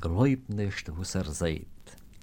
Gläubnis, nicht, was er sagt.